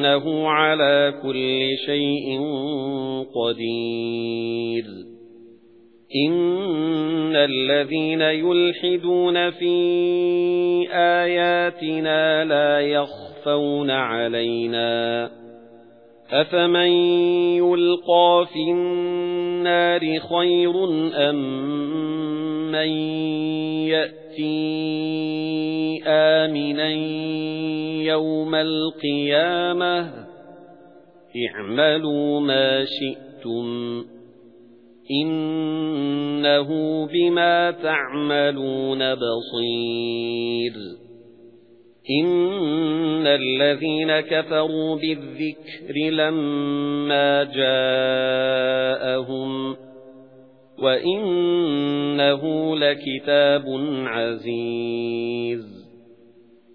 إِنَّهُ عَلَى كُلِّ شَيْءٍ قَدِيرٌ. إِنَّ الَّذِينَ يُلْحِدُونَ فِي آيَاتِنَا لَا يَخْفَوْنَ عَلَيْنَا. أَفَمَن يُلْقَى فِي النَّارِ خَيْرٌ أَم مَّن يَأْتِي آمِنًا يَوْمَ الْقِيَامَةِ. اعْمَلُوا مَا شِئْتُمْ. إِنَّهُ بِمَا تَعْمَلُونَ بَصِيرٌ. إِنَّ الَّذِينَ كَفَرُوا بِالذِّكْرِ لَمَّا جَاءَهُمْ وَإِنَّهُ لَكِتَابٌ عَزِيزٌ.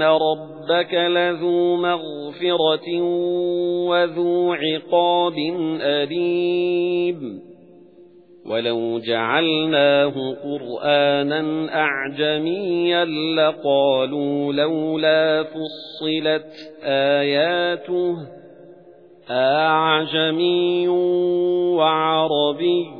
إِنَّ رَبَّكَ لَذُو مَغْفِرَةٍ وَذُو عِقَابٍ أَلِيمٍ وَلَوْ جَعَلْنَاهُ قُرْآنًا أَعْجَمِيًّا لَّقَالُوا لَوْلَا فُصِّلَتْ آيَاتُهُ أَعْجَمِيٌّ وَعَرَبِيٌّ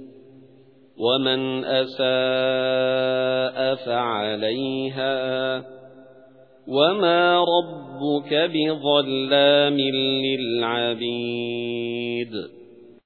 وَمَنْ أَسَاءَ فَعَلَيْهَا وَمَا رَبُّكَ بِظَلَّامٍ لِلْعَبِيدِ